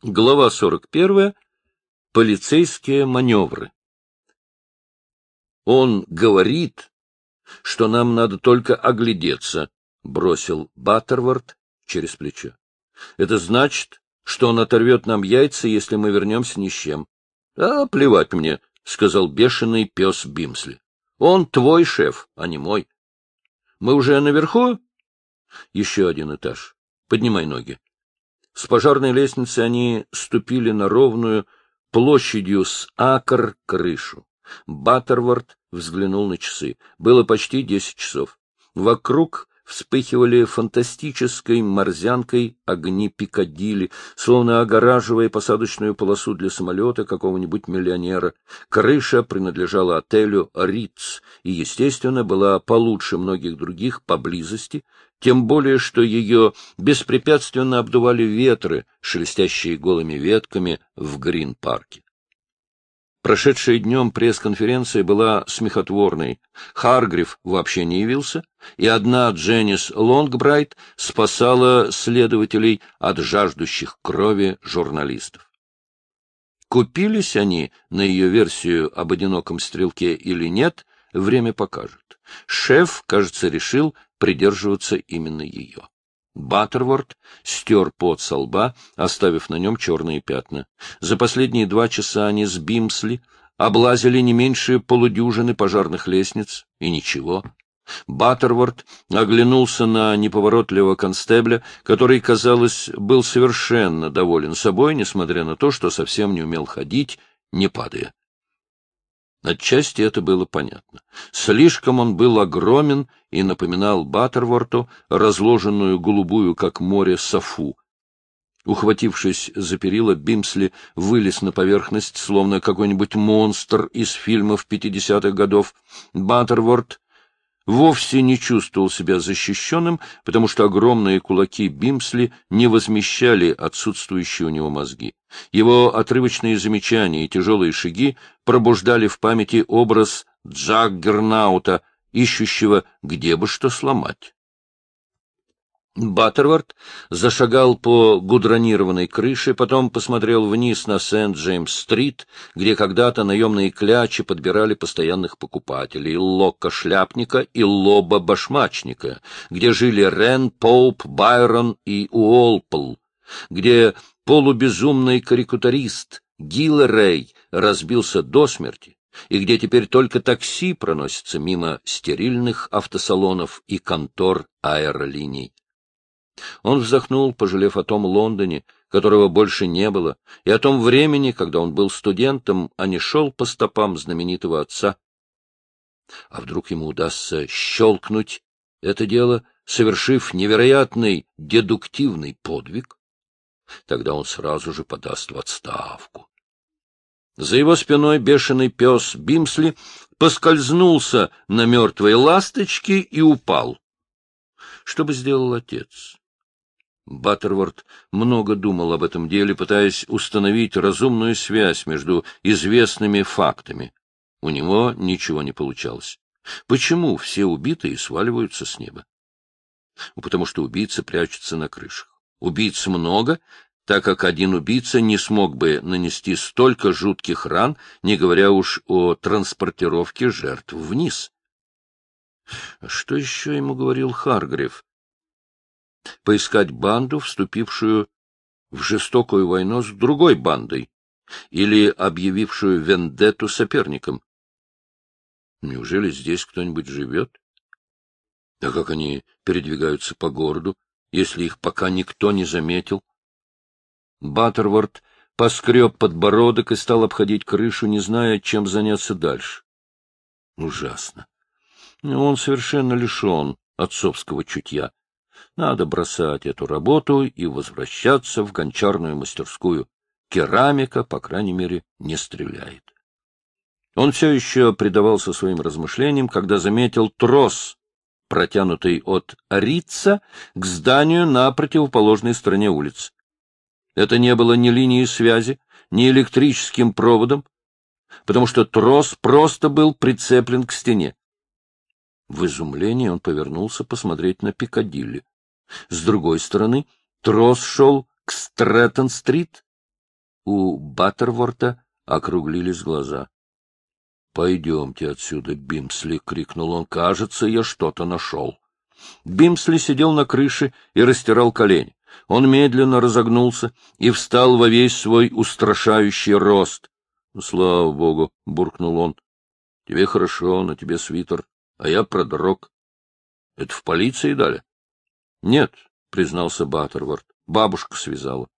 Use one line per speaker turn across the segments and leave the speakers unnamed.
Глава 41. Полицейские маневры. Он говорит, что нам надо только оглядеться, бросил Баттерворд через плечо. Это значит, что он оторвет нам яйца, если мы вернемся ни с чем. А плевать мне, сказал бешеный пес Бимсли. Он твой шеф, а не мой. Мы уже наверху? Еще один этаж. Поднимай ноги. С пожарной лестницы они ступили на ровную площадью с акр крышу. Баттерворд взглянул на часы. Было почти десять часов. Вокруг вспыхивали фантастической морзянкой огни Пикадилли, словно огораживая посадочную полосу для самолета какого-нибудь миллионера. Крыша принадлежала отелю «Риц» и, естественно, была получше многих других поблизости, тем более, что ее беспрепятственно обдували ветры, шелестящие голыми ветками в Грин-парке. Прошедшая днем пресс-конференция была смехотворной. Харгрив вообще не явился, и одна Дженнис Лонгбрайт спасала следователей от жаждущих крови журналистов. Купились они на ее версию об одиноком стрелке или нет, время покажет. Шеф, кажется, решил придерживаться именно ее. Баттерворд стер пот со лба, оставив на нем черные пятна. За последние два часа они с Бимсли облазили не меньше полудюжины пожарных лестниц, и ничего. Баттерворд оглянулся на неповоротливого констебля, который, казалось, был совершенно доволен собой, несмотря на то, что совсем не умел ходить, не падая. Отчасти это было понятно. Слишком он был огромен и напоминал Баттерворту разложенную голубую, как море, софу. Ухватившись за перила, Бимсли вылез на поверхность, словно какой-нибудь монстр из фильмов пятидесятых годов. Баттерворт вовсе не чувствовал себя защищенным, потому что огромные кулаки Бимсли не возмещали отсутствующие у него мозги. Его отрывочные замечания и тяжелые шаги пробуждали в памяти образ Джаггернаута, ищущего, где бы что сломать. Баттервард зашагал по гудронированной крыше, потом посмотрел вниз на Сент-Джеймс-стрит, где когда-то наемные клячи подбирали постоянных покупателей, Лока-шляпника и Лоба-башмачника, где жили Рен, Поуп, Байрон и Уолпл, где полубезумный карикатурист Гилл Рэй разбился до смерти, и где теперь только такси проносится мимо стерильных автосалонов и контор аэролиний. Он вздохнул, пожалев о том Лондоне, которого больше не было, и о том времени, когда он был студентом, а не шел по стопам знаменитого отца. А вдруг ему удастся щелкнуть это дело, совершив невероятный дедуктивный подвиг? Тогда он сразу же подаст в отставку. За его спиной бешеный пес Бимсли поскользнулся на мертвой ласточке и упал. Что бы сделал отец? Баттерворд много думал об этом деле, пытаясь установить разумную связь между известными фактами. У него ничего не получалось. Почему все убитые сваливаются с неба? Потому что убийцы прячутся на крышах. Убийц много, так как один убийца не смог бы нанести столько жутких ран, не говоря уж о транспортировке жертв вниз. Что еще ему говорил Харгрив? Поискать банду, вступившую в жестокую войну с другой бандой или объявившую вендетту соперником. Неужели здесь кто-нибудь живет? А как они передвигаются по городу, если их пока никто не заметил? Баттерворд поскреб подбородок и стал обходить крышу, не зная, чем заняться дальше. Ужасно. Он совершенно лишен отцовского чутья. Надо бросать эту работу и возвращаться в гончарную мастерскую. Керамика, по крайней мере, не стреляет. Он все еще предавался своим размышлениям, когда заметил трос, протянутый от Рица к зданию на противоположной стороне улицы. Это не было ни линией связи, ни электрическим проводом, потому что трос просто был прицеплен к стене. В изумлении он повернулся посмотреть на Пикадилли. С другой стороны, трос шел к Стрэттон-стрит, У Баттерворта округлились глаза. — Пойдемте отсюда, Бимсли! — крикнул он. — Кажется, я что-то нашел. Бимсли сидел на крыше и растирал колени. Он медленно разогнулся и встал во весь свой устрашающий рост. — Слава богу! — буркнул он. — Тебе хорошо, на тебе свитер, а я продрог. — Это в полиции дали? — Нет, — признался Баттерворд. — Бабушка связала.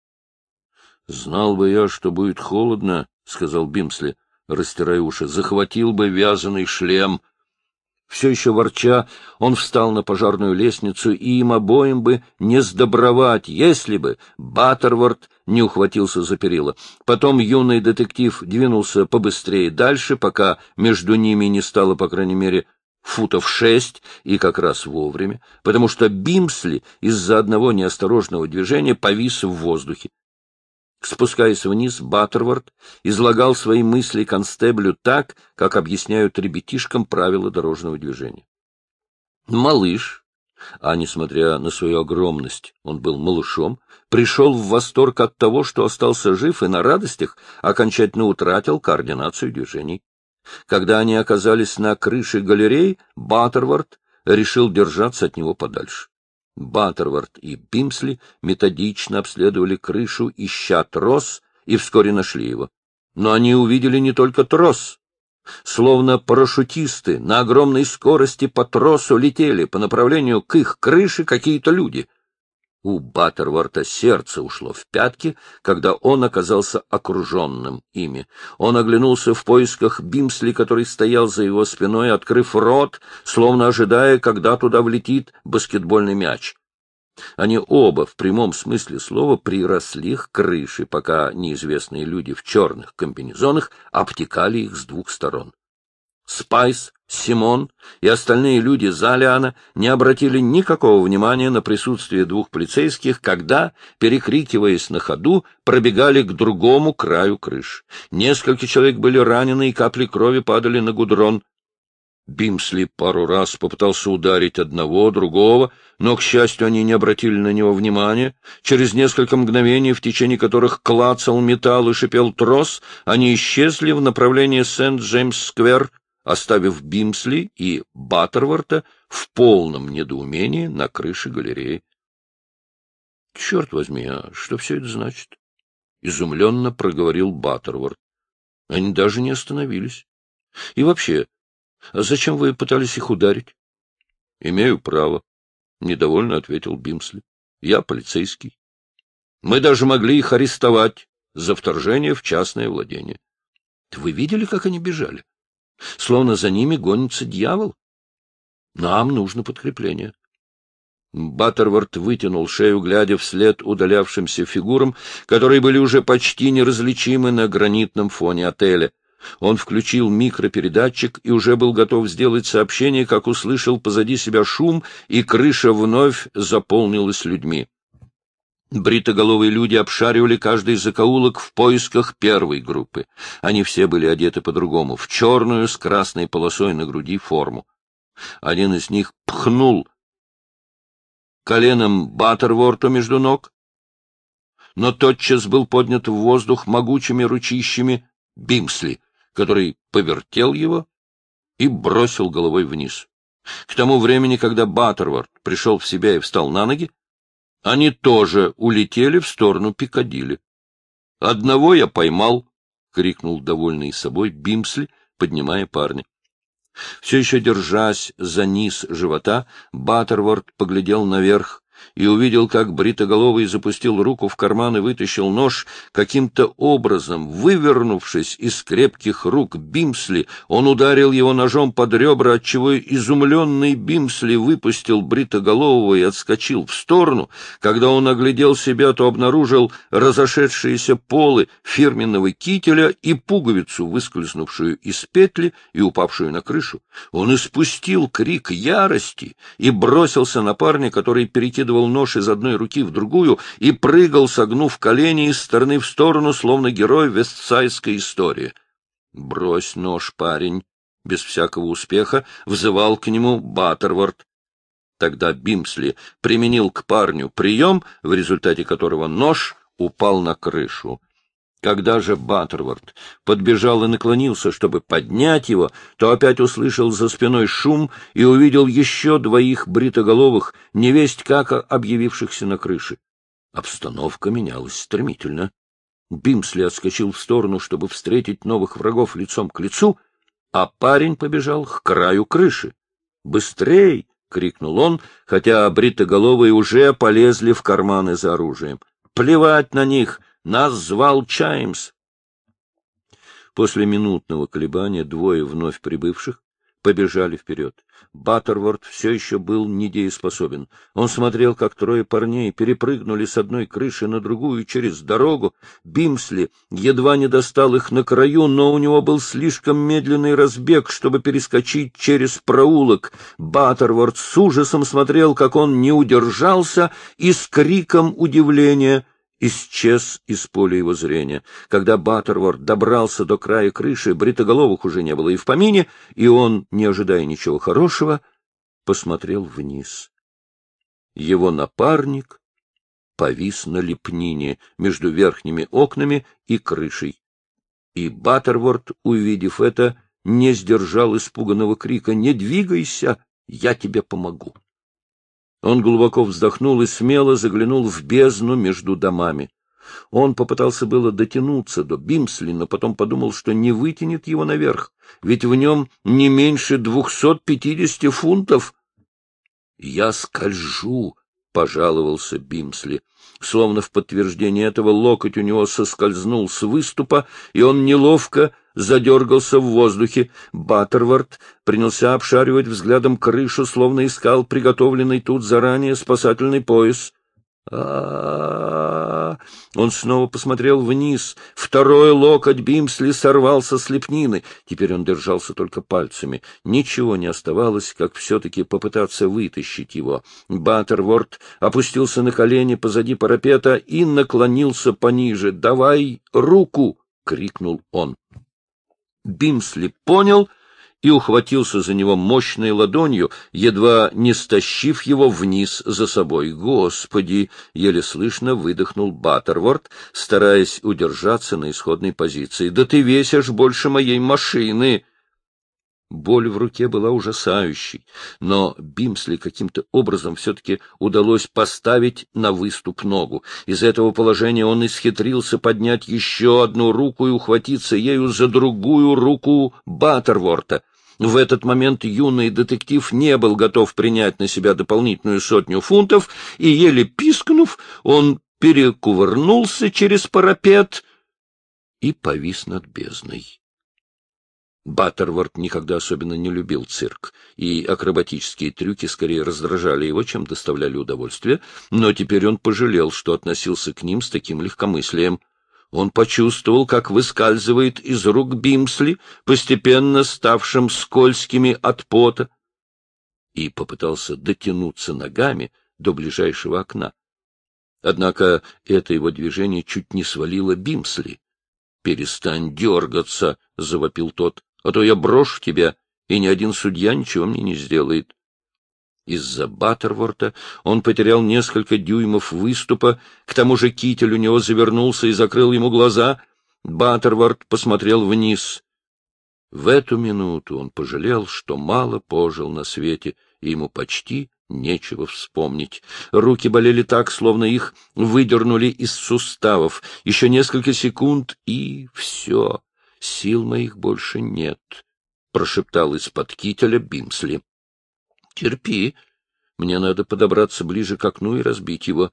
— Знал бы я, что будет холодно, — сказал Бимсли, растирая уши, — захватил бы вязаный шлем. Все еще ворча, он встал на пожарную лестницу, и им обоим бы не сдобровать, если бы Баттерворд не ухватился за перила. Потом юный детектив двинулся побыстрее дальше, пока между ними не стало, по крайней мере, футов шесть, и как раз вовремя, потому что Бимсли из-за одного неосторожного движения повис в воздухе. Спускаясь вниз, Баттерворд излагал свои мысли констеблю так, как объясняют ребятишкам правила дорожного движения. Малыш, а, несмотря на свою огромность, он был малышом, пришел в восторг от того, что остался жив и на радостях окончательно утратил координацию движений. Когда они оказались на крыше галереи, Баттерворд решил держаться от него подальше. Баттервард и Бимсли методично обследовали крышу, ища трос, и вскоре нашли его. Но они увидели не только трос. Словно парашютисты на огромной скорости по тросу летели по направлению к их крыше какие-то люди — у Баттерворта сердце ушло в пятки, когда он оказался окруженным ими. Он оглянулся в поисках Бимсли, который стоял за его спиной, открыв рот, словно ожидая, когда туда влетит баскетбольный мяч. Они оба, в прямом смысле слова, приросли к крыше, пока неизвестные люди в черных комбинезонах обтекали их с двух сторон. Спайс, Симон и остальные люди Залиана не обратили никакого внимания на присутствие двух полицейских, когда, перекрикиваясь на ходу, пробегали к другому краю крыши. Несколько человек были ранены, и капли крови падали на гудрон. Бимсли пару раз попытался ударить одного, другого, но, к счастью, они не обратили на него внимания. Через несколько мгновений, в течение которых клацал металл и шипел трос, они исчезли в направлении Сент-Джеймс-сквер, оставив Бимсли и Баттерворта в полном недоумении на крыше галереи. — Черт возьми, а что все это значит? — изумленно проговорил Баттерворт. — Они даже не остановились. — И вообще, а зачем вы пытались их ударить? — Имею право, — недовольно ответил Бимсли. — Я полицейский. Мы даже могли их арестовать за вторжение в частное владение. Вы видели, как они бежали? Словно за ними гонится дьявол. Нам нужно подкрепление. Баттерворд вытянул шею, глядя вслед удалявшимся фигурам, которые были уже почти неразличимы на гранитном фоне отеля. Он включил микропередатчик и уже был готов сделать сообщение, как услышал позади себя шум, и крыша вновь заполнилась людьми. Бритоголовые люди обшаривали каждый закоулок в поисках первой группы. Они все были одеты по-другому, в черную с красной полосой на груди форму. Один из них пхнул коленом Баттерворту между ног, но тотчас был поднят в воздух могучими ручищами Бимсли, который повертел его и бросил головой вниз. К тому времени, когда Баттерворт пришел в себя и встал на ноги, они тоже улетели в сторону Пикадилли. — Одного я поймал, — крикнул довольный собой Бимсли, поднимая парня. Все еще держась за низ живота, Баттерворд поглядел наверх и увидел, как Бритоголовый запустил руку в карман и вытащил нож. Каким-то образом, вывернувшись из крепких рук Бимсли, он ударил его ножом под ребра, отчего изумленный Бимсли выпустил Бритоголового и отскочил в сторону. Когда он оглядел себя, то обнаружил разошедшиеся полы фирменного кителя и пуговицу, выскользнувшую из петли и упавшую на крышу. Он испустил крик ярости и бросился на парня, который перекидывал перекидывал нож из одной руки в другую и прыгал, согнув колени из стороны в сторону, словно герой вестсайской истории. «Брось нож, парень!» Без всякого успеха взывал к нему Баттерворд. Тогда Бимсли применил к парню прием, в результате которого нож упал на крышу. Когда же Баттерворд подбежал и наклонился, чтобы поднять его, то опять услышал за спиной шум и увидел еще двоих бритоголовых, невесть как объявившихся на крыше. Обстановка менялась стремительно. Бимсли отскочил в сторону, чтобы встретить новых врагов лицом к лицу, а парень побежал к краю крыши. «Быстрей!» — крикнул он, хотя бритоголовые уже полезли в карманы за оружием. «Плевать на них! Нас звал Чаймс!» После минутного колебания двое вновь прибывших побежали вперед. Баттерворд все еще был недееспособен. Он смотрел, как трое парней перепрыгнули с одной крыши на другую через дорогу. Бимсли едва не достал их на краю, но у него был слишком медленный разбег, чтобы перескочить через проулок. Баттерворд с ужасом смотрел, как он не удержался, и с криком удивления исчез из поля его зрения. Когда Баттерворд добрался до края крыши, бритоголовых уже не было и в помине, и он, не ожидая ничего хорошего, посмотрел вниз. Его напарник повис на лепнине между верхними окнами и крышей. И Баттерворд, увидев это, не сдержал испуганного крика «Не двигайся, я тебе помогу!» Он глубоко вздохнул и смело заглянул в бездну между домами. Он попытался было дотянуться до Бимсли, но потом подумал, что не вытянет его наверх, ведь в нем не меньше двухсот пятидесяти фунтов. — Я скольжу, — пожаловался Бимсли. Словно в подтверждение этого локоть у него соскользнул с выступа, и он неловко задергался в воздухе. Баттервард принялся обшаривать взглядом крышу, словно искал приготовленный тут заранее спасательный пояс. а, Он снова посмотрел вниз. Второй локоть Бимсли сорвался с лепнины. Теперь он держался только пальцами. Ничего не оставалось, как все-таки попытаться вытащить его. Баттерворд опустился на колени позади парапета и наклонился пониже. «Давай руку!» — крикнул он. Бимсли понял и ухватился за него мощной ладонью, едва не стащив его вниз за собой. «Господи!» — еле слышно выдохнул Баттерворд, стараясь удержаться на исходной позиции. «Да ты весишь больше моей машины!» Боль в руке была ужасающей, но Бимсли каким-то образом все-таки удалось поставить на выступ ногу. Из этого положения он исхитрился поднять еще одну руку и ухватиться ею за другую руку Баттерворта. В этот момент юный детектив не был готов принять на себя дополнительную сотню фунтов, и, еле пискнув, он перекувырнулся через парапет и повис над бездной. Баттерворд никогда особенно не любил цирк, и акробатические трюки скорее раздражали его, чем доставляли удовольствие, но теперь он пожалел, что относился к ним с таким легкомыслием. Он почувствовал, как выскальзывает из рук Бимсли, постепенно ставшим скользкими от пота, и попытался дотянуться ногами до ближайшего окна. Однако это его движение чуть не свалило Бимсли. — Перестань дергаться! — завопил тот а то я брошу тебя, и ни один судья ничего мне не сделает. Из-за Баттерворта он потерял несколько дюймов выступа, к тому же китель у него завернулся и закрыл ему глаза. Баттерворт посмотрел вниз. В эту минуту он пожалел, что мало пожил на свете, и ему почти нечего вспомнить. Руки болели так, словно их выдернули из суставов. Еще несколько секунд, и все сил моих больше нет, — прошептал из-под кителя Бимсли. — Терпи. Мне надо подобраться ближе к окну и разбить его.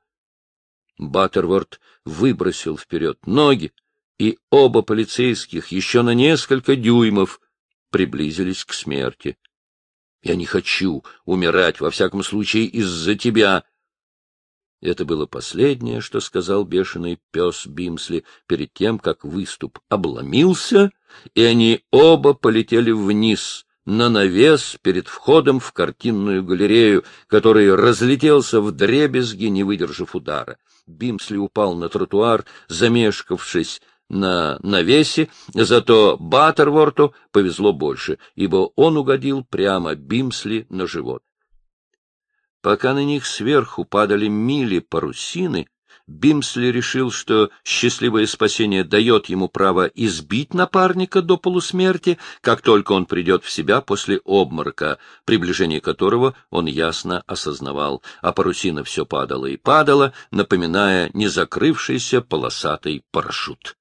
Баттерворд выбросил вперед ноги, и оба полицейских еще на несколько дюймов приблизились к смерти. — Я не хочу умирать, во всяком случае, из-за тебя, это было последнее, что сказал бешеный пес Бимсли перед тем, как выступ обломился, и они оба полетели вниз, на навес перед входом в картинную галерею, который разлетелся в дребезги, не выдержав удара. Бимсли упал на тротуар, замешкавшись на навесе, зато Баттерворту повезло больше, ибо он угодил прямо Бимсли на живот. Пока на них сверху падали мили парусины, Бимсли решил, что счастливое спасение дает ему право избить напарника до полусмерти, как только он придет в себя после обморока, приближение которого он ясно осознавал, а парусина все падала и падала, напоминая незакрывшийся полосатый парашют.